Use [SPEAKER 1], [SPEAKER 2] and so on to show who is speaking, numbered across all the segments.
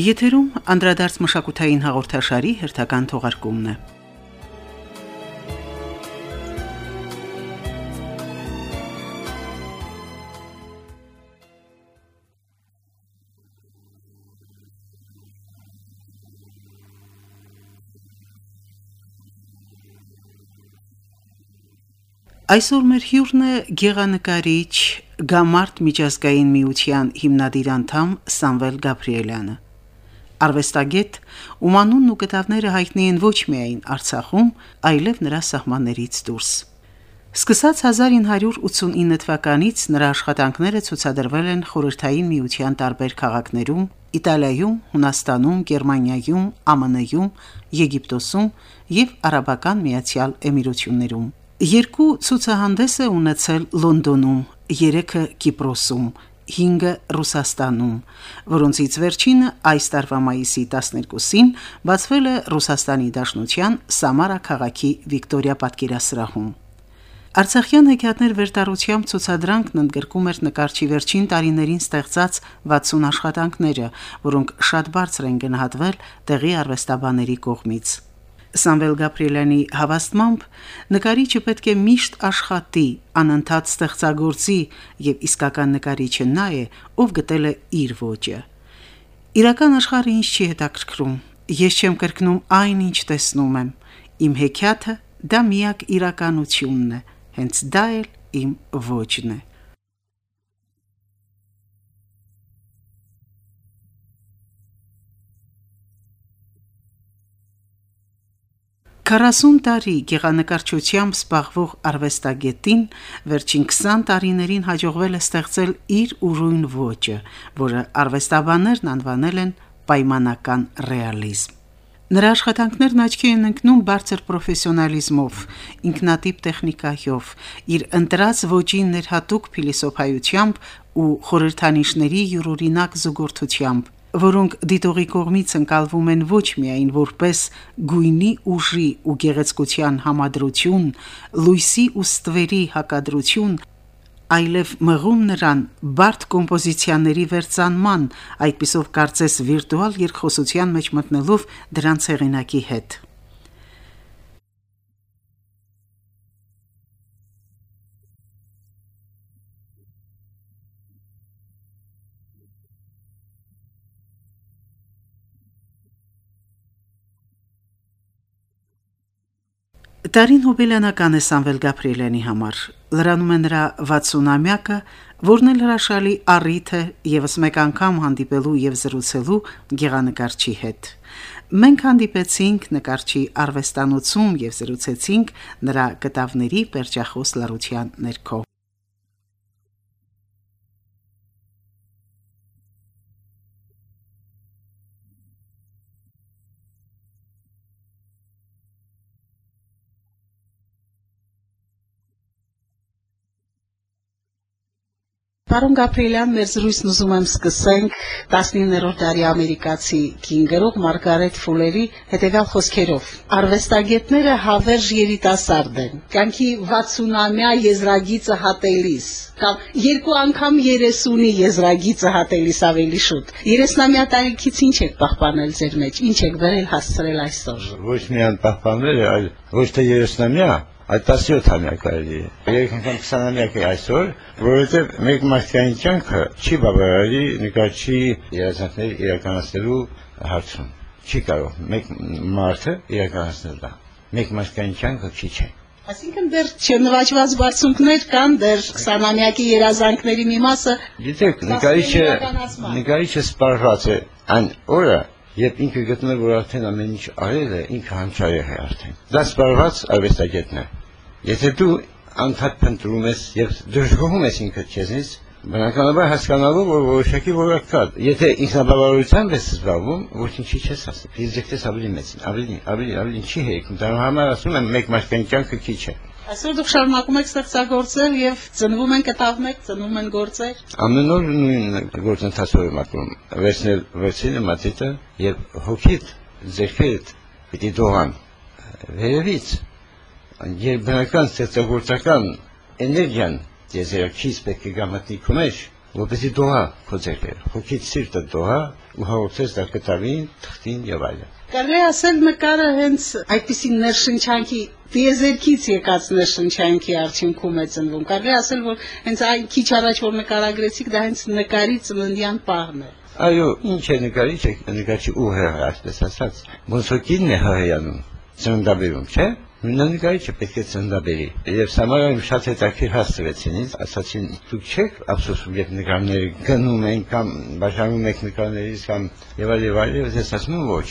[SPEAKER 1] Եթերում անդրադարձ մշակութային հաղորդաշարի հերթական թողարկումն է։ Այսօր մեր հյուրն է գեղանկարիչ Գամարտ միջազգային միության հիմնադիր անդամ Սամվել Գաբրիելյանը։ Արվեստագետ, ում անունն ու կտավները հայտնի են ոչ միայն Արցախում, այլև նրա սահմաններից դուրս։ Սկսած 1989 թվականից նրա աշխատանքները ցուցադրվել են Խորհրդային Միության տարբեր քաղաքներում՝ Իտալիայում, Հունաստանում, Գերմանիայում, ԱՄՆ-ում, Եգիպտոսում եւ Արաբական Միացյալ Էմիրություններում։ Երկու ցուցահանդես է ունեցել Լոնդոնում, երեքը Կիպրոսում, 5-ը Ռուսաստանում, որոնցից վերջինը այս տարվա մայիսի 12-ին բացվել է Ռուսաստանի Դաշնության Սամարա քաղաքի Վիկտորիա պատկերասրահում։ Արցախյան հեքիաթներ վերտարությամբ ցուցադրանքն ընդգրկում էր նկարչի վերջին տարիներին ստեղծած 60 աշխատանքները, որոնք շատ բարձր են գնահատվել տեղի արվեստաբաների կողմից։ Սամվել Գաբրիելյանի հավաստմամբ նկարիչը պետք է միշտ աշխատի, անընդհատ ստեղծագործի եւ իսկական նկարիչը նա է, ով գտել է իր ոճը։ Իրական աշխարհը ինձ չի հետաքրքրում։ Ես չեմ կրկնում այն, ինչ տեսնում եմ։ Իմ հեքիաթը դա միակ իրականությունն է, հենց դա էլ իմ ոճն է։ 40 տարի գեղանկարչությամբ զբաղվող արվեստագետին վերջին 20 տարիներին հաջողվել է ստեղծել իր ուրույն ոճը, որը արվեստաբաններն անվանել են պայմանական ռեալիզմ։ Նրա աշխատանքներն աչքի են ընկնում բարձր պրոֆեսիոնալիզմով, ինքնատիպ տեխնիկայով, իր ընտրած ոճին ներհատուկ փիլիսոփայությամբ ու խորհրդանիշների յուրօրինակ զուգորդությամբ որոնք դիտողի կողմից ընկալվում են ոչ միայն որպես գույնի ուժի ու գեղեցկության համադրություն, լույսի ու ստվերի հակադրություն, այլև մղում նրան բարդ կոմպոզիցիաների վերծանման, այդպիսով կարծես վիրտուալ երկխոսության մեջ մտնելով դրանց հեղինակի հետ։ Տարին հոբելյանական է Սամվել Գաբրիելյանի համար։ Լրանում է նրա 60-ամյակը, որն էլ հրաշալի առիթ է եւս մեկ անգամ հանդիպելու եւ զրուցելու գեղանկարչի հետ։ Մենք հանդիպեցինք նկարչի արվեստանոցում եւ զրուցեցինք նրա կտավների պերճախոս լարության ներքո։ Պարոն Գաբրիելյան, մեր զրույցն ուզում եմ սկսենք 19-րդ դարի ամերիկացի քինգերով Մարգարետ Ֆուլերի հետևյալ խոսքերով. Արվեստագետները հավերժ երիտասարդ են, կյանքի 60-ամյա եզրագիծը հատելիս, կամ երկու անգամ 30-ի եզրագիծը հատելիս ավելի շուտ։ 30-ամյա տարիքից ինչ եք պահպանել ձեր մեջ, ինչ եք վերել հասցրել այսօր։
[SPEAKER 2] Ոչ միայն պահպանել, այլ ոչ թե 30-ամյա, այդ 17 ամյա կարելի է։ Երեք անգամ 20 ամյակ է այսօր, որովհետև մեկ մարդկային կյանքը չի բավարարի նկարչի երազանքների իրականացնելու հարցում։ Չի կարող մեկ մարդը իրականացնել դա։ Մեկ մարդկային կյանքը քիչ է։
[SPEAKER 1] Այսինքն դեռ չնվաճված բարձունքներ կան, դեռ 20-ամյակի երազանքների մի մասը։
[SPEAKER 2] Գիտեք, նկարիչը նկարիչը սպառված է այն օրը, Երբ ինքը գտնել որ արդեն ամեն ինչ արել է, ինքը հանճարեղ է արդեն։ Դա սպառված արվեստագետն է։ Եթե դու անդադ փնտրում ես եւ դժգոհում ես ինքդ քեզնից, բնականաբար հասկանալու որ որոշակի որակ կա։ Եթե ինքնաբավարարությամբ ես զբաղվում, ոչինչի չես ասի։ Ֆիզիկտես ավելի մեծ, ավելի ավելի ավելի չի հեքում։ Դա համար ասում եմ մեկ մարդկային կյանքը քիչ է։
[SPEAKER 1] Այսօր դուք շարունակում եք ստեղծագործել եւ ծնվում են կտավներ, ծնվում են գործեր։
[SPEAKER 2] Ամեն օր նույն գործընթացով եմ ապրում։ Վերցնել վերցինը մատիտը եւ հոգիդ, ձերքերդ պիտի դողան վերևից երբեմնական ստեղծագործական էներգիան եզերքից պետք է գամտնի քո մեջ որպեսի դողա քո ձեռքերը, հոգից սիրտը դողա ու հաղորդես դա կտավին, թղթին եւ այլն։
[SPEAKER 3] Կարելի ասել նկարը հենց այդպիսի ներշնչանքի դիեզերքից եկած ներշնչանքի արդյունքում է ծնվում։ Կարելի ասել, որ հենց այն քիչ առաջ որ նկարագրեցիք, դա հենց նկարի ծննդյան պահն է։
[SPEAKER 2] Այո, ինչ է նկարիչը, նկարիչի ուղը, այսպես ասած, ոնց որ կինն է հայանում, ծննդաբերում, չէ՞։ Նույնանկարիչը պետք է ծննդաբերի։ Եվ Սամարայում շատ հետաքրքիր հասցրեցին ինձ, ասացին, դուք չեք ափսոսում, երբ նկարները գնում են կամ բաժանում եք նկարներից կամ եւ այլ եւ այլ, ես ասում եմ ոչ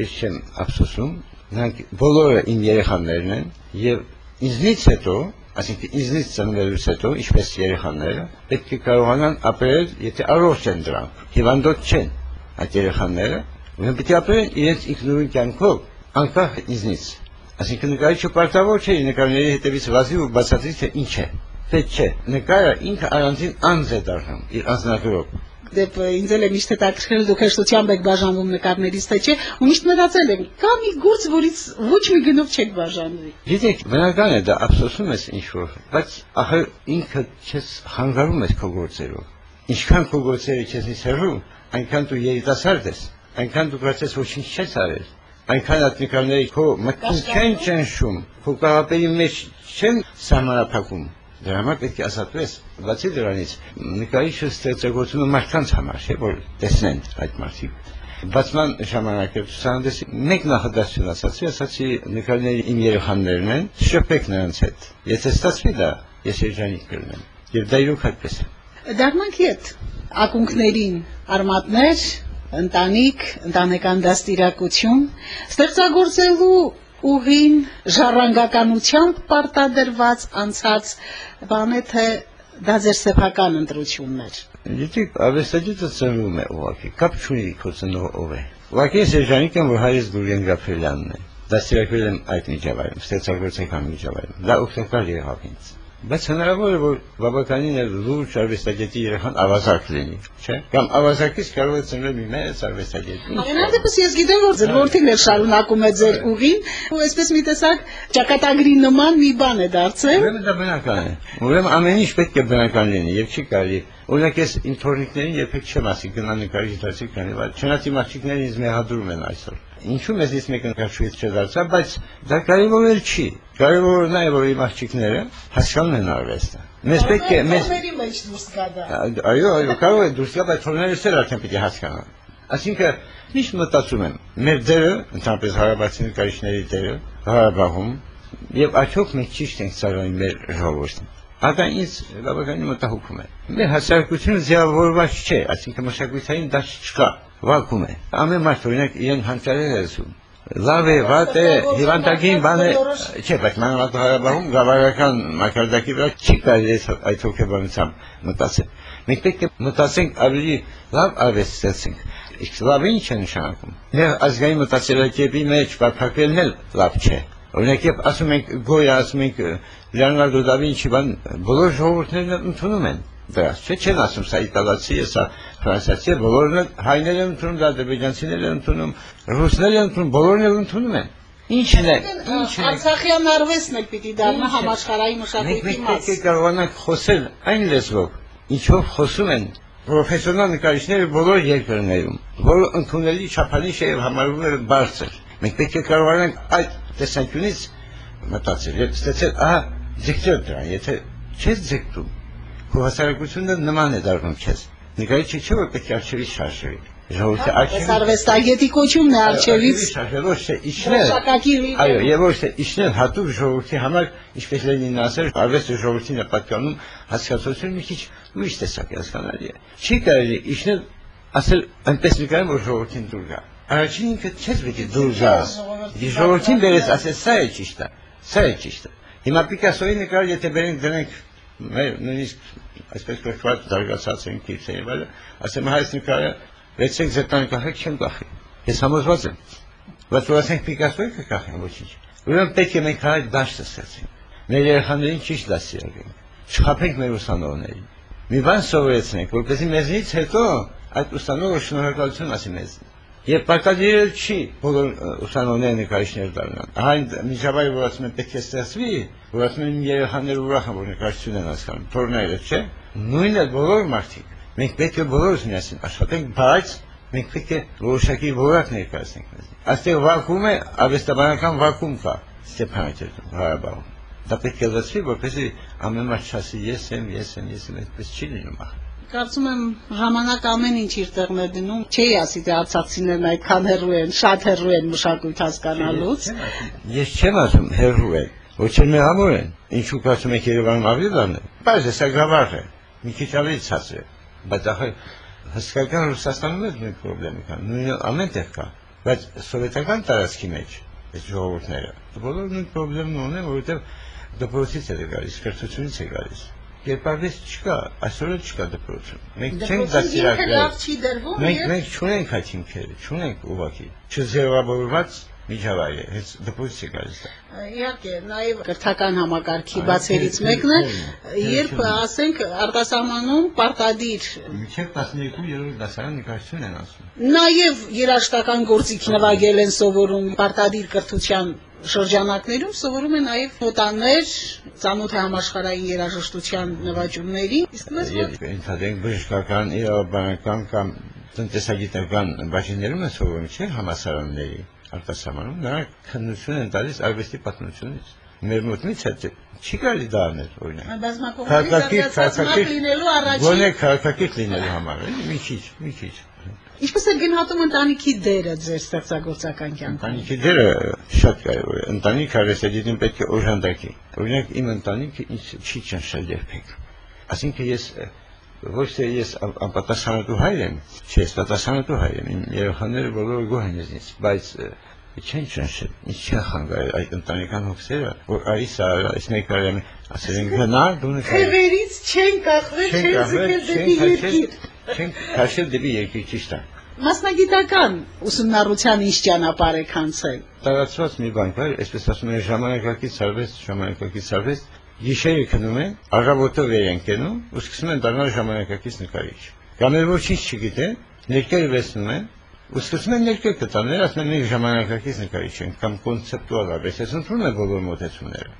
[SPEAKER 2] ես չեմ ափսոսում, նրանք բոլորը իմ երեխաներն են եւ ինձնից հետո, այսինքն ինձնից ծնվելուց հետո, ինչպես երեխաները, պետք է կարողանան ապրել, եթե առողջ են դրանք, հիվանդոտ չեն այդ երեխաները, ուրեմն պետք է ապրեն իրենց ինքնուրույն կյանքով, անկախ ինձնից։ Այսինքն նկարիչը պարտավոր չէ նկարների հետևից վազի ու բացատրի թե ինչ է։ Պետք չէ։ Նկարը ինքը առանձին անձ է դառնում իր անձնագրով
[SPEAKER 3] դեպ ինձ էլ է միշտ հետաքրքրել դուք հեշտությամբ եք բաժանվում նկարներից թե չէ ու միշտ մտածել եմ կա մի գործ որից ոչ մի գնով չեք բաժանվի
[SPEAKER 2] գիտեք բնական է դա ափսոսում ես ինչ որ բայց ախր ինքը չես հանգարում ես քո գործերով ինչքան քո գործերը քեզից հեռու այնքան դու երիտասարդ ես այնքան դու կարծես ոչինչ չես արել այնքան այդ նկարները քո մտքին չեն ճնշում քո կարապերի մեջ չեն սահմանափակում Դրա համար պետք է ասատվես, բացի դրանից նկարիչը ստեղծագործում է մարդկանց համար, չէ՞ որ տեսնեն այդ մարդիկ։ Բացման ժամանակ ցուցահանդեսի մեկ նախադասություն ասացի, ասացի նկարների իմ երեխաներն են, շփեք նրանց հետ։ Եթե ստացվի դա, ես երջանիկ կլինեմ։ Եվ դա իրոք այդպես է։
[SPEAKER 3] Դառնանք իդ ակունքներին արմատներ, ընտանիք, ընտանեկան դաստիարակություն, ստեղծագործելու ուղին ժառանգականությամբ պարտադրված անցած բան է թե դա ձեր սեփական ընտրությունն էր։
[SPEAKER 2] Գիտեք, ավեստագետը ծնվում է ուղղակի, կապ չունի քո ծնող ով է։ Ուղղակի ես երջանիկ եմ, որ հայրս Գուրգեն Գաբրելյանն է։ Դաստիարակվել եմ այդ միջավայրում, ստեղծագործական միջավայրում։ Դա օգտակար եղավ ինձ բայց հնարավոր է որ բավականին էլ լուրջ արվեստագետի երեխան ավազակ լինի, չէ՞։ Կամ ավազակից կարող է ծնվել մի մեծ արվեստագետ։
[SPEAKER 3] Ամենադեպս ես գիտեմ որ ձեր որդին էլ շարունակում է ձեր ուղին, ու այսպես մի տեսակ ճակատագրի նման մի բան է դարձել։
[SPEAKER 2] Ուրեմն դա բնական է։ Ուրեմն ամեն ինչ պետք է բնական լինի եւ չի կարելի Օրինակ ես իմ թորնիկներին երբեք չեմ ասի գնա նկարիչ դասի կանի, բայց չնայած իմ աղջիկները ինձ մեղադրում են այսօր։ Ինչու մեզից մեկը նկարչուից չդարձա, բայց դա կարևոր էլ չի։ Կարևորը նա է, որ իմ աղջիկները հասկանում են արվեստը։ Մեզ պետք է մեզ Այո, այո, կարող է դուրս գա, բայց թորներս էլ արդեն պետք է հասկանան։ Այսինքն միշտ մտածում եմ, մեր դերը, ընդհանրապես հարաբացի նկարիչների դերը, Ղարաբաղում եւ աչոք մենք ճիշտ ենք ծառայում մեր ժողովրդին։ Հակա ինձ բավականին մտահոգում է։ Մեր հասարակությունը ձևավորված չէ, այսինքն մշակութային դաշ չկա, վակում է։ Ամեն մարդ օրինակ իրեն հանցարել է ասում։ Լավ է, վատ է, հիվանդագին բան է, չէ, բայց մանավանդ Ղարաբաղում գավառական մակարդակի վրա չի կարելի այդ հոգեբանությամբ մտածել։ Մենք պետք է մտածենք ավելի լավ արվեստ ստեղծենք։ Իսկ լավը ինչ է նշանակում։ Մեր ազգային մտածելակերպի մեջ բարփակվելն էլ լավ չէ։ Օրինակ, երբ ասում ենք գոյ, ասում ենք Լեոնարդո դա Վինչի բան, բոլոր ժողովուրդներն ընդունում են դրանց, չէ՞ չեն ասում սա իտալացի է, սա ֆրանսիացի է, բոլորն հայները են ընդունում, դա ադրբեջանցիները են ընդունում, ռուսները են ընդունում, բոլորն էլ ընդունում են։ Ինչն է, ինչն է։
[SPEAKER 3] Արցախյան արվեստն է պիտի դառնա համաշխարհային մշակույթի մաս։
[SPEAKER 2] Մենք պետք է կարողանանք խոսել այն լեզվով, ինչով խոսում են պրոֆեսիոնալ նկարիչները բոլոր երկրներում, որը ընդունելի չափանիշ է եւ համարվում է բարձր։ Մենք պետք է կարողանանք այդ տեսանկյունից մտածել եւ ստեցել, ահա, ձգտել դրան, եթե չես ձգտում, քո հասարակությունը նման է դառնում քեզ։ Նկարիչը չէ որ պետք է արժևից շարժվի։ Ժողովուրդը
[SPEAKER 3] արժևից արվեստագետի կոչումն է արժևից
[SPEAKER 2] ոչ թե իջնել։ Այո, եւ ոչ թե իջնել հատուկ ժողովրդի համար, ինչպես Լենինն ասել, արվեստը ժողովրդին է պատկանում, հասկացությունը մի քիչ ուրիշ տեսակ է հասկանալի Չի կարելի իջնել ասել այնպես նկարել որ ժողովրդին դուր գա։ Առաջին ինքը չես պետք է դուր գա։ Ժողովրդին դերես ասել սա է ճիշտը, սա է ճիշտը։ Հիմա Պիկասոյի նկարը եթե բերենք դրանք մեր նույնիսկ այսպես կոչված զարգացած են քիչը եւ այլն, ասեմ հայց նկարը վերցեք զետան կախեք չեմ կախի։ Ես համոզված եմ։ Բայց որ ասենք Պիկասոյի կկախեն ոչինչ։ Ուրեմն պետք է մենք հայ դաշտը ստեղծենք։ Մեր երեխաներին ճիշտ դասիարենք։ Չխափենք մեր ուսանողներին։ Մի բան սովորեցնենք, որպեսզի մեզնից հետո այդ ուսանողը շնորհակալություն ասի մեզ։ Եվ պարտադիրել չի բոլոր ուսանողները նկարիչներ դառնան։ Այն միջավայրը, որ ասում են պետք է ստեղծվի, որ ասում են երեխաները ուրախ են, որ նկարչություն են հասկանում, թորները, չէ։ Նույնը բոլոր մարդիկ Մենք պետք է բոլորս միասին աշխատենք, բայց մենք պետք է որոշակի որակ ներկայացնենք մեզ։ Այստեղ վակուում է, արվեստաբանական վակուում կա Ստեփանակերտում, Ղարաբաղում։ Դա պետք է լցվի, որպեսզի ամեն մարդ չասի ես եմ, ես եմ, ես եմ, այդպես չի լինում։
[SPEAKER 3] Կարծում եմ ժամանակ ամեն ինչ իր տեղն է դնում։ Չէի ասի թե արցախցիներն այդքան հեռու են, շատ հեռու են մշակույթ հասկանալուց։
[SPEAKER 2] Ես չեմ ասում հեռու են, ոչ էլ մեղավոր են։ Ինչու կարծում եք Երևանում ավելի լավն է։ Բայց հեսա գավառ է։ Մի քիչ ավելի ցածր է։ Բայց ախր հսկական Ռուսաստանում էլ նույն խնդիրը կա։ Նույնը ամեն տեղ կա։ Բայց սովետական տարածքի մեջ այս ժողովուրդները բոլորը նույն խնդիրն ունեն, որովհետև դպրոցից է գալիս, կրթությունից է գալիս։ Կերպարվես չկա, այսօր էլ չկա դպրոցում։ Մենք չենք դասիրակել։ Մենք մենք չունենք այդ հիմքերը, չունենք ուղակի։ Չզերվավորված միջավայր է, հենց դպրոցից է գալիս։
[SPEAKER 3] Իհարկե, նաև կրթական համակարգի բացերից մեկն է, երբ ասենք արտասահմանում պարտադիր
[SPEAKER 2] Միջև 12-րդ դասարան նկարչություն են ասում։
[SPEAKER 3] Նաև երաշտական գործիք նվագել են սովորում պարտադիր կրթության շրջանակներում սովորում են նաև հոտաներ, ծանոթ է համաշխարհային երաժշտության նվաճումների, իսկ մեզ
[SPEAKER 2] ընդհանրենք բժշկական, իրավաբանական կամ տնտեսագիտական բաժիններում են սովորում, չէ՞ համասարանների արտասահմանում, նրանք քննություն են տալիս արվեստի պատմությունից մեր մոտ միջ է չի կարելի դա անել օրինակ
[SPEAKER 3] բազմակողմանի զարգացած լինելու առաջին
[SPEAKER 2] գոնե քաղաքակիրթ լինելու համար էլի մի քիչ մի քիչ
[SPEAKER 3] Ինչպես է գնահատում ընտանիքի դերը ձեր ստեղծագործական կյանքում։
[SPEAKER 2] Ընտանիքի դերը շատ կարևոր է։ Ընտանիք արվեստագետին պետք է օժանդակի։ Օրինակ իմ ընտանիքը ինձ չի ճնշել երբեք։ Այսինքն ես ոչ թե ես անպատասխանատու հայր եմ, չէ, պատասխանատու հայր եմ։ Իմ երեխաները բոլորը գոհ են ինձնից, բայց չեն ճնշել։ Ինչ չեն խանգարել այդ ընտանեկան հոգսերը, որ արի սա, այս մեկ արի ասել են գնա, դու նկար։
[SPEAKER 3] Թևերից չեն կախվել, չեն զգել դեպի երկիր։
[SPEAKER 2] Չեն քաշել դեպի երկիր ճիշտ է։
[SPEAKER 3] Մասնագիտական ուսումնառության ինչ ճանապարհ եք անցել։
[SPEAKER 2] Տարածված մի բան կար, այսպես ասում են ժամանակակից արվեստ, ժամանակակից արվեստ, գիշերը քնում են, առավոտը վեր են կենում ու սկսում են դառնալ ժամանակակից նկարիչ։ Կամ էլ ոչինչ չգիտեն, ներկերը վեսնում են ու սկսում են ներկեր կտանել, ասում են մենք ժամանակակից նկարիչ ենք կամ կոնցեպտուալ արվեստ, ես ընդունում եմ բոլոր մոտեցումները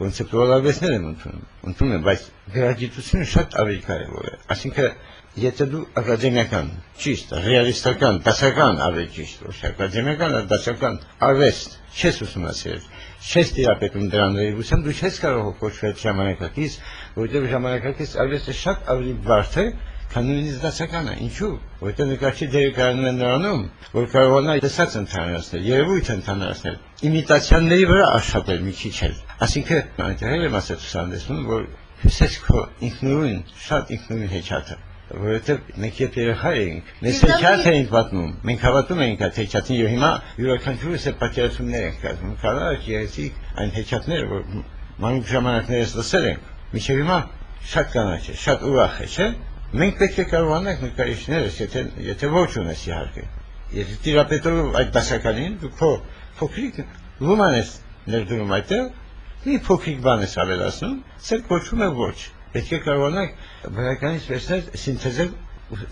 [SPEAKER 2] կոնցեպտուալ արվեստներ եմ ընդունում, ընդունում եմ, բայց գրագիտությունը շատ ավելի կարևոր է։ Այսինքն Եթե դու ակադեմիական, ճիշտ, ռեալիստական, դասական ավելի ճիշտ, ոչ ակադեմիական, դասական արվեստ չես ուսումնասիրել, չես տիրապետում դրան վերաբերությամբ, դու չես կարող կոչվել ժամանակակից, որովհետև ժամանակակից արվեստը շատ ավելի բարդ է, քան նույնիսկ դասականը։ Ինչու՞։ Որովհետև նկարչի դերը կայանում է նրանում, որ կարողանա տեսած ընդհանրացնել, երևույթ ընդհանրացնել, իմիտացիաների վրա աշխատել մի քիչ էլ։ Այսինքն, այնտեղ եմ ասել ցուցանեցնում, որ հյուսես քո ինքնուրույն, շատ ինքնուրույն հեչաթը որովհետև մենք երբ երեխա էինք, մեզ հեքիաթ էինք պատմում, մենք հավատում էինք այդ հեքիաթին եւ հիմա յուրաքանչյուրս է պատկերացումներ ենք կազմում։ Կարա երեցիկ այն հեքիաթները, որ մանուկ ժամանակներս լսել ենք, միջև հիմա շատ կանաչ է, շատ ուրախ է, չէ՞։ Մենք պետք է կարողանանք նկարիչներս, եթե եթե ոչ ունես իհարկե։ Եթե տիրապետելով այդ դասականին, դու քո փոքրիկ լուման ես ներդրում այդտեղ, մի փոքրիկ բան ես ավելացնում, ցեր կոչում է ոչ պետք է կարողանանք բնականից վերցնել սինթեզել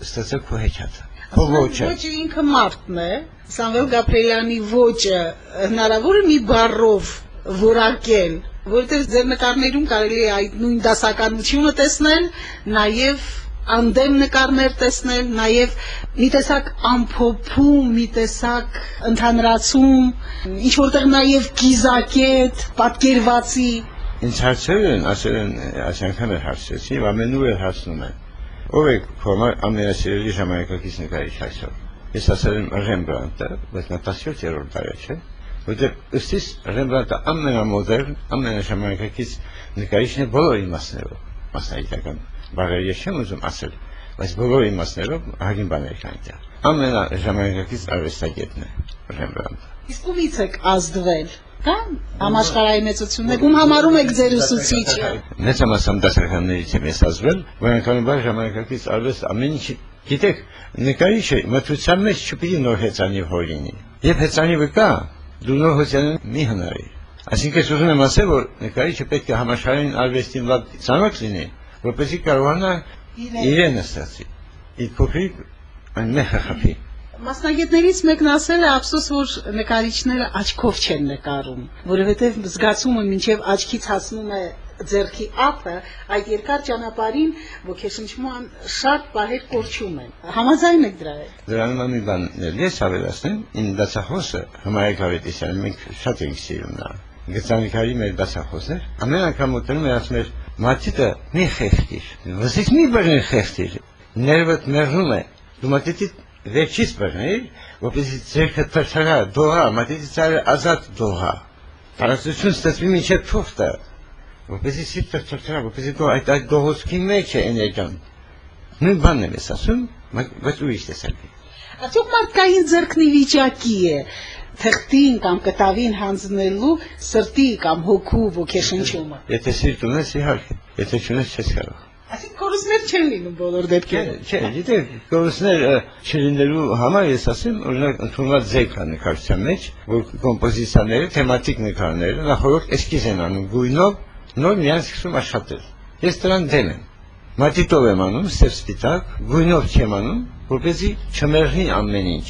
[SPEAKER 2] ստացել քո հեքիաթը։ Քո ոճը։
[SPEAKER 3] Ոճը ինքը մարդն է։ Սամվել Գաբրիելյանի ոճը հնարավոր է մի բառով որակել, որովհետև ձեր նկարներում կարելի է այդ նույն դասականությունը տեսնել, նաև անդեմ նկարներ տեսնել, նաև մի տեսակ ամփոփում, մի տեսակ ընդհանրացում, ինչ որտեղ նաև կիզակետ, պատկերվածի
[SPEAKER 2] Ինձ հարցեր են, ասել են, այս անգամ էլ հարցրեցի, եւ ամենուր էլ հարցնում են։ Ով է քո ամենասիրելի ժամանակակից նկարիչ այսօր։ Ես ասել եմ Ռեմբրանտը, բայց նա 17-րդ դարը չէ, որտեղ ըստիս Ռեմբրանտը ամենամոդեռն, ամենաժամանակակից նկարիչն է բոլոր իմաստներով, մասնագիտական բառերը ես չեմ ուզում ասել, բայց բոլոր իմաստներով հագին բաներ կան այդտեղ։ Ամենաժամանակակից արվեստագետն է Ռեմբրանտը։
[SPEAKER 3] Իսկ ումից եք ազդվել հա համաշխարհային մեծություններ ում համարում եք ձեր ուսուցիչը
[SPEAKER 2] մեծամասամբ դասականներից եմ ես ազվել բնականաբար ժամանակակից արվեստ ամեն ինչ գիտեք նկարիչը մթության մեջ չպիտի նոր հեծանի հորինի եւ հեծանիվը կա դու նոր հեծանին մի հնարի այսինքն ուզում եմ ասել որ նկարիչը պետք է համաշխարհային արվեստին լավ ծանոթ լինի որպեսզի կարողանա իրենը ստացի իր փոքրիկ այն մեխը խփի
[SPEAKER 3] Մասնագետներից մեկն ասել է ափսոս, որ նկարիչները աչքով չեն նկարում, որովհետև զգացումը մինչև աչքից հասնում է ձերքի ափը այդ երկար ճանապարհին ոգեշնչման շատ բարեր կորչում են։ Համաձայն եք դրա հետ։
[SPEAKER 2] Դրանում մի բան ես ավելացնեմ, իմ դասախոսը Հմայակ Ավետիսյանը մենք շատ ենք սիրում նա։ Գծանիկարի մեր դասախոսներ ամեն անգամ ուտնում էր ասում էր մատիտը մի խեղտիր։ Ոսից մի բռնի խեղտիր։ Ներվդ մեռնում է։ Դու մատիտի վերջից բռնի, որպեսզի ձերքը թրջանա, դողա, մատիտի ծառը ազատ դողա։ Տարածություն ստացվի մինչև թուղթը, որպեսզի սիրտը թրջանա, որպեսզի դու այդ այդ դողոսքի մեջ է էներգիան։ Նույն բանն եմ ես ասում, բայց ուրիշ տեսակի։
[SPEAKER 3] Արդյոք մարդկային ձեռքնի վիճակի է թղթին կամ կտավին հանձնելու սրտի կամ հոգու ոգեշնչումը։
[SPEAKER 2] Եթե սիրտ ունես, իհարկե, եթե չունես, չես կարող։
[SPEAKER 3] Այսինքն կորուսներ չեն լինում բոլոր դեպքերում։
[SPEAKER 2] Չէ, գիտեք, կորուսներ չլինելու համար ես ասեմ, օրինակ ընդունված ձեկ կա նկարչության մեջ, որ կոմպոզիցիաները, թեմատիկ նկարները նախորդ էսկիզ են անում գույնով, նոր միայն սկսում աշխատել։ Ես դրան դեմ եմ։ Մատիտով եմ անում, սև սպիտակ, գույնով չեմ անում, որպեսզի չմեռնի ամեն ինչ։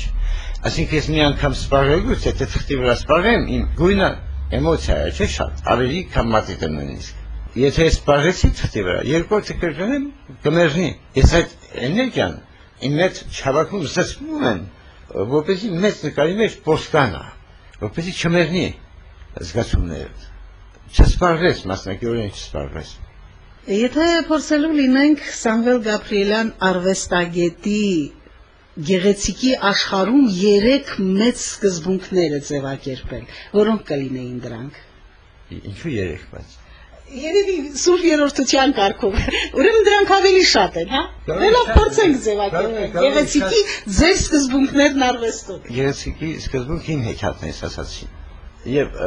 [SPEAKER 2] Այսինքն ես մի անգամ սպառելուց, եթե թղթի վրա սպառեմ, իմ գույնը էմոցիա է, չէ՞ շատ, ավելի քան մատիտը նույնիսկ։ Եթե ես սպառեցի թղթի վրա, երկրորդը կրկնեմ, կմեռնի։ Ես այդ էներգիան իմ մեջ չհավաքում զսպում եմ, որպեսզի մեծ նկարի մեջ փոստանա, որպեսզի չմեռնի զգացումները։ Չսպառվես, մասնակիորեն չսպառվես։
[SPEAKER 3] Եթե փորձելու լինենք Սամվել Գաբրիելյան արվեստագետի գեղեցիկի աշխարհում 3 մեծ սկզբունքները ձևակերպել, որոնք կլինեին դրանք։
[SPEAKER 2] Ինչու 3, բայց
[SPEAKER 3] Երևի սուրբ երրորդության կարգով։ Ուրեմն դրանք ավելի շատ են, հա։ Դելով փորձենք ձևակերպել։ Գեղեցիկի ձեր սկզբունքներն արվեստում։
[SPEAKER 2] Գեղեցիկի սկզբունքը իմ հեքիաթն է ասացի։ Եվ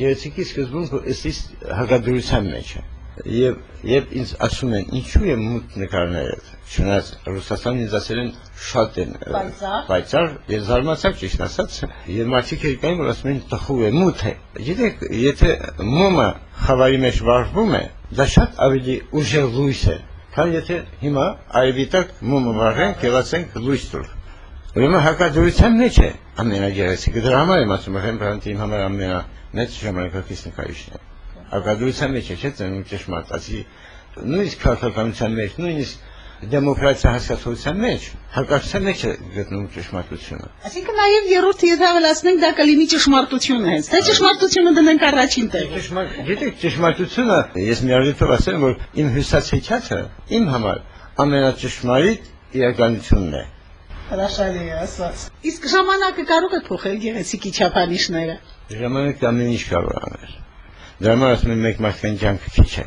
[SPEAKER 2] գեղեցիկի սկզբունքը ըստիս հակադրության մեջ է եւ երբ ինձ ասում են ինչու է մութ նկարները չնայած ռուսաստանին ինձ ասել են շատ են
[SPEAKER 3] պայծառ
[SPEAKER 2] ես զարմացա ճիշտ ասած եւ մարդիկ եկային որ ասում են տխուր է մութ է գիտեք եթե մոմը խավարի մեջ վարվում է դա շատ ավելի ուժեղ լույս է քան եթե հիմա այվիտակ մոմը վարենք եւ ասենք լույս տուր ուրեմն հակադրության մեջ է ամենագեղեցիկը դրա համար եմ ասում Ռեմբրանտի իմ համար ամենամեծ ժամանակակից նկարիչն է ակադության մեջ է, չէ՞ ծնում ճշմարտ, ասի նույնիսկ քաղաքականության մեջ, նույնիսկ դեմոկրատիա հասկացության մեջ, հակասության մեջ է գտնում ճշմարտությունը։
[SPEAKER 3] Այսինքն նաև երրորդը եթե ավելացնենք, դա կլինի ճշմարտությունը հենց, թե ճշմարտությունը դնենք առաջին տեղ։
[SPEAKER 2] Ճշմարտ, գիտեք, ճշմարտությունը, ես մի արդյունքով ասեմ, որ իմ հյուսած հեքիաթը իմ համար ամենաճշմարիտ իրականությունն է։
[SPEAKER 3] Հրաշալի է ասած։ Իսկ ժամանակը կարող է փոխել գեղեցիկի չափանիշները։
[SPEAKER 2] Ժամանակը ամեն ինչ կարող է անել։ Դրա համար ասում եմ մեկ մարդկային կյանքը քիչ է։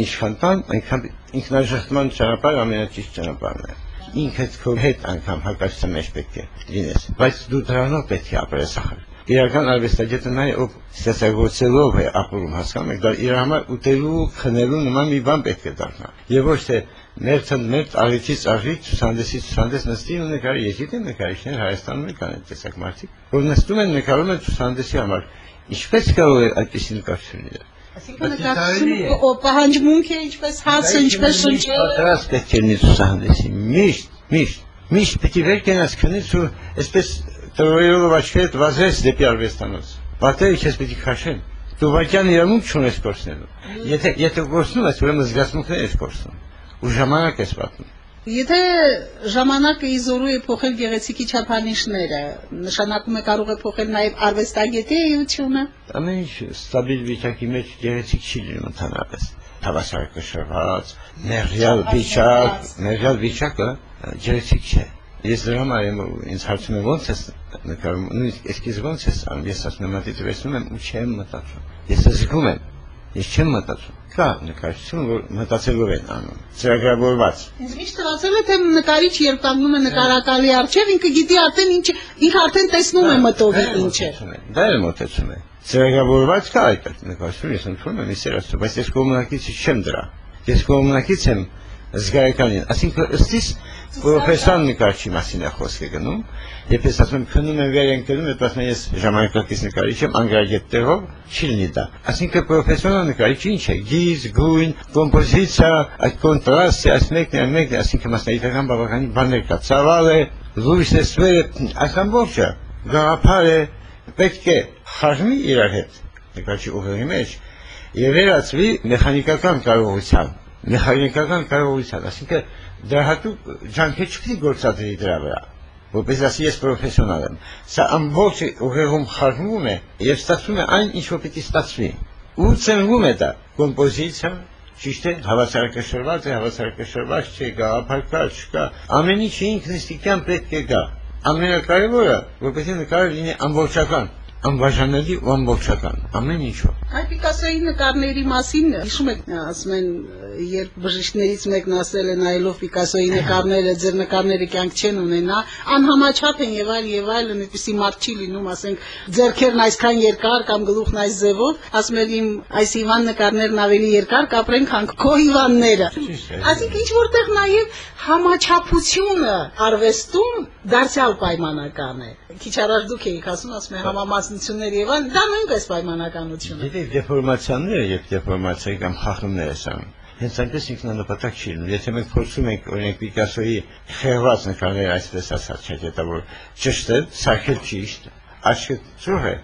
[SPEAKER 2] Ինչքան տան, այնքան ինքնաժխտման ճանապարհը ամենաճիշտ ճանապարհն է։ Ինքդ քո հետ անգամ հակասության մեջ պետք է լինես, բայց դու դրանով պետք է ապրես ախր։ Իրական արվեստագետը նա է, ով ստեղծագործելով է ապրում, հասկանում եք, դա իր համար ուտելու, խնելու նման մի բան պետք է դառնա։ Եվ ոչ թե մերթն մերթ աղիցից աղից, ցուցանդեսից ցուցանդես նստի ու նկարի, եկեք նկարիչներ Հայաստանում կան այդ տեսակ մարդիկ, որ նստում են նկարում են ցուցանդեսի համար Ինչպես կարող է այդպեսի նկարչություն լինել։
[SPEAKER 3] Այսինքն նկարչությունը պահանջմունք է, ինչպես հացը, ինչպես շնչերը։
[SPEAKER 2] Պատրաստ պետք է լինի ցուցահանդեսի։ Միշտ, միշտ, միշտ պետք է վեր կենաս քնից ու այսպես տրոյելով աչքերդ վազես դեպի արվեստանոց։ Պատերը քեզ պետք է քաշեն։ Դու վարքյան իրավունք չունես կորցնելու։ Եթե եթե կորցնում ես, ուրեմն զգացմունքներ ես կորցնում։ Ու ժամանակ ես պատմում։
[SPEAKER 3] Եթե ժամանակը իզորու է փոխել գեղեցիկի չափանիշները, նշանակում է կարող է փոխել նաև արվեստագետի էությունը։
[SPEAKER 2] Ամեն ինչ ստաբիլ վիճակի մեջ գեղեցիկ չի լինում ընդհանրապես։ Հավասարակշռված, մերյալ վիճակ, մերյալ վիճակը գեղեցիկ չէ։ Ես դրա համար եմ ինձ հարցում եմ ո՞նց ես նկարում, նույնիսկ էսքիզ ո՞նց ես անում, ես ասում եմ մտից վերցնում եմ ու չեմ մտածում։ Ես զգում եմ, ես չեմ մտածում կա նկարչություն, որ մտածելով են անում, ծրագրավորված։
[SPEAKER 3] Ինձ միշտ թվացել է, թե նկարիչ երբ կանգնում է նկարակալի առջև, ինքը գիտի արդեն ինչ, ինքը արդեն տեսնում է մտովի ինչ է։
[SPEAKER 2] Դա էլ մտածում է։ Ծրագրավորված կա այդ նկարչություն, ես ընդունում եմ, ես ասում, բայց ես կոմունակից չեմ դրա։ Ես կոմունակից եմ զգայականին, ասինքն ըստիս պրոֆեսիոնալ նկարչի մասին է խոսքը գնում, երբ ես ասում եմ քնում եմ վեր են կնում, այդ ասում ես ժամանակակից նկարիչ եմ, անգրագետ տեղով չի լինի դա։ Այսինքն պրոֆեսիոնալ նկարիչ ինչ է, գիզ, գույն, կոմպոզիցիա, այդ կոնտրաստը, այս մեկն է, մեկն է, այսինքն մասնագիտական բավականին բաներ կա, ցավալ է, լույս է, սվերը, այս ամբողջը գաղափար է, պետք է խաղնի իրար հետ նկարչի ուղեղի մեջ եւ վերածվի մեխանիկական կարողության մեխանիկական կարողության, այսինքն դրա հատուկ ջանքեր չպիտի գործադրի դրա վրա որպես ասի ես պրոֆեսիոնալ եմ։ Սա ամբողջ ուղեղում խառնում է եւ ստացվում է այն, ինչ որ պիտի ստացվի։ Ու ծնվում է դա կոմպոզիցիա, ճիշտ է, հավասարակշռված է, հավասարակշռված չէ, գաղափար կա, չկա։ Ամեն ինչ ինքնստիկյան պետք է գա։ Ամենակարևորը, որպեսզի նկարը լինի ամբողջական, անբաժանելի ու ամբողջական ամեն ինչով։
[SPEAKER 3] Այդ Պիկասոյի նկարների մասին հիշում եք, ասում են, երբ բժիշկներից մեկն ասել է նայելով Պիկասոյի նկարները, ձեր նկարները կյանք չեն ունենա, անհամաչափ են եւ այլ եւ այլն, այդպեսի մարդ չի լինում, ասենք, ձերքերն այսքան երկար կամ գլուխն այս ձևով, ասում են իմ այս Իվան նկարներն ավելի երկար կապրեն, քան քո Իվանները։ Այսինքն ինչ որտեղ նաեւ համաչափությունը արվեստում դարձյալ պայմանական է։ Քիչ առաջ դուք եք ասում, ասում եք համամասնություններ եւ այլն, դա նույնպես պայմանականություն է։
[SPEAKER 2] Գիտեք, դեֆորմացիաները եւ դեֆորմացիայի կամ խախտումները սան հենց այնպես ինքնանպատակ չի լինում։ Եթե մենք փորձում ենք օրինակ Պիկասոյի խեղված նկարները այսպես ասած չհետավոր ճշտել, սարքել ճիշտ, աչքը ծուր է,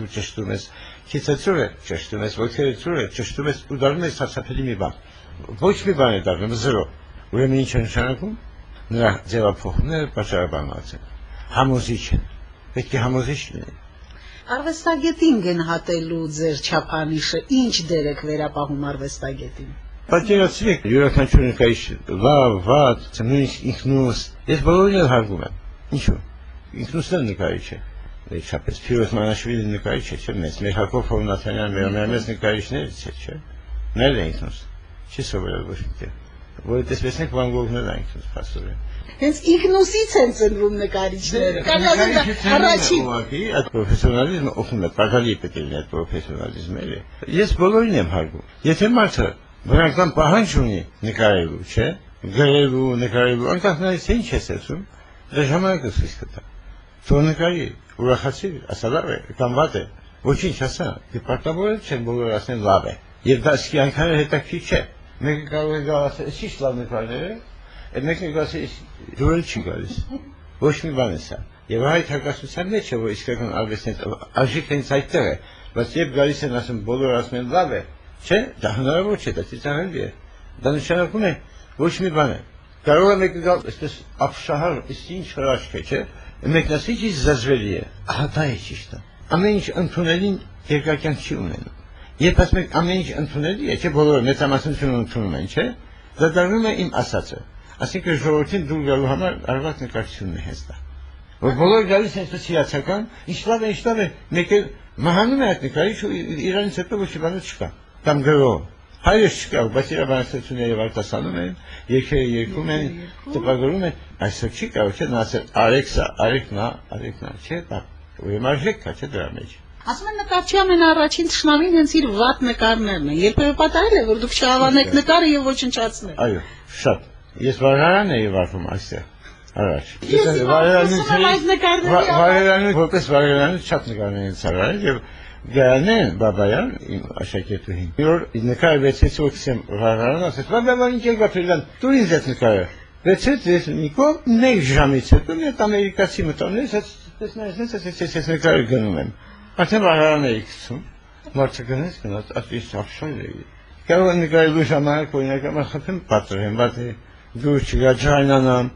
[SPEAKER 2] դու ճշտում ես, քիծը ծուր է, ճշտում ես, ոտքերը ծուր է, ճշտում ես ու դառնում ես հացափելի մի բան։ Ոչ մի բան է դառնում զրո։ Ուրեմն ինչ է նշանակում? Նրա ձևափոխումները պատճառաբանված են համոզիչ են պետք է համոզիչ լինեն
[SPEAKER 3] արվեստագետին գնահատելու ձեր չափանիշը ինչ դեր եք վերապահում արվեստագետին
[SPEAKER 2] Պատկերացրեք յուրաքանչյուր նկարիչ լավ, վատ, նույնիսկ ինքնուս ես բոլորին էլ հարգում եմ ինչու ինքնուս էլ նկարիչ է Վերջապես Ֆիրոզ Մանաշվիլի նկարիչ է, չէ՞, մեծ մեր Հակոբ Հովնաթանյան մեր մեծ նկարիչներից է, չէ՞։ Ներ է ինքնուս։ Չի սովորել ոչ մի կերպ որը տեսնենք Վան Գոգն էլ այնքան փաստորեն։
[SPEAKER 3] Հենց ինքնուսից են ծնվում նկարիչները։ Կամ ասենք առաջին։
[SPEAKER 2] Այդ պրոֆեսիոնալիզմը օգնում է, բաժալի պետք է լինի այդ պրոֆեսիոնալիզմը։ Ես բոլորին եմ հարգում։ Եթե մարդը բնական պահանջ ունի նկարելու, չէ՞, գրելու, նկարելու, անկախ նրանից ինչ է ասում, դա ժամանակը ցույց կտա։ Թող նկարի, ուրախացի, ասա լավ է, կամ վատ է։ Ոչինչ ասա, դեպարտավորել չեն բոլորը ասեն լավ է։ Եվ դա սկի այնքան հետաքրքիր չէ մեկը կարող է գալ ասել, «Էսի շլավ նկարները», այդ մեկը կարող ասել, «Դուրել չի գալիս»։ Ոչ մի բան է սա։ Եվ այդ հակասության մեջ է, որ իսկական արվեստն արժիքն հենց այդտեղ է, բայց երբ գալիս են ասում բոլորը ասում են լավ է, չէ, դա հնարավոր չէ, դա ծիծաղելի է։ Դա նշանակում է ոչ մի բան է։ Կարող է մեկը գալ այսպես ապշահար, իսկ ինչ հրաշք է, չէ։ Մեկն ասի, ինչ զզվելի է։ Ահա դա է ճիշտը։ Ամեն ինչ ընդունելին երկակյանք չի ունենում։ Երբ ասում եք ամեն ինչ ընդունելի է, չէ՞ բոլորը մեծամասնությունը ընդունում են, չէ՞։ Դա դառնում է իմ ասածը։ Այսինքն ժողովրդին դուր գալու համար արված նկարչությունն է հենց դա։ Որ բոլորը գալիս են այսպես հիացական, ինչ լավ է, ինչ լավ է, մեկը մահանում է այդ նկարիչ ու իրանից հետո ոչ բան չկա։ Կամ գրող հայրս չկա, բայց իր բանասությունները արտասանում են, երկերը երկում են, տպագրում են, այսօր չի կարող չէ նա ասել արեք սա, արեք նա, արեք նա, չէ՞ դա։ Ուրեմն արժեք կա չէ դրա մեջ։
[SPEAKER 3] Ասում են նկարչի ամենաառաջին ճշնամին հենց իր վատ նկարներն են։ Երբևէ պատահել է, որ դուք չհավանեք նկարը եւ ոչնչացնեք։
[SPEAKER 2] Այո, շատ։ Ես վարարան էի վարվում այստեղ։ Առաջ։
[SPEAKER 3] Ես
[SPEAKER 2] վարարանը որպես վարարանը շատ նկարներ են ցարել եւ Գայանեն Բաբայան իմ աշակերտուհին։ Մի օր նկարը վերցեցի ու քսեմ վարարան ասեց. «Բաբա, ինչ եկա ֆիլան, դու ինձ այդ նկարը»։ Վերցեց ես Նիկո մեկ ժամից հետո մի ամերիկացի մտանես, այսպես նայես, այսպես ես նկարը գնում եմ։ Արդեն վարարան էի գցում։ Մարդը գնաց գնաց, ասես ապշալ էի։ Կարող նկարելու ժամանակ օրինակ ամեն խփեմ պատրեմ, բայց դու չգա ջանանամ։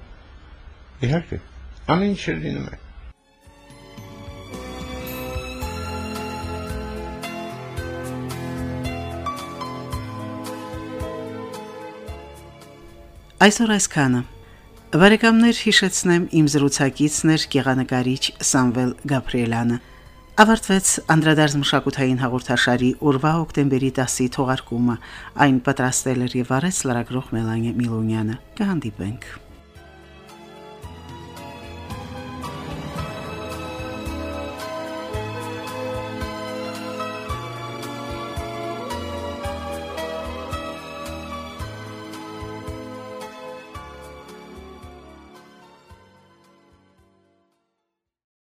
[SPEAKER 2] Իհարկե, ամեն ինչ լինում է։
[SPEAKER 3] Այսօր այսքանը։ Բարեկամներ հիշեցնեմ իմ զրուցակիցներ գեղանկարիչ Սամվել Գաբրիելյանը։ Ավարտվեց անդրադարձ մշակութային հաղորդաշարի օրվա հոկտեմբերի 10-ի թողարկումը։ Այն պատրաստել էր եւ արեց լրագրող Մելանե Միլոնյանը։ Կհանդիպենք։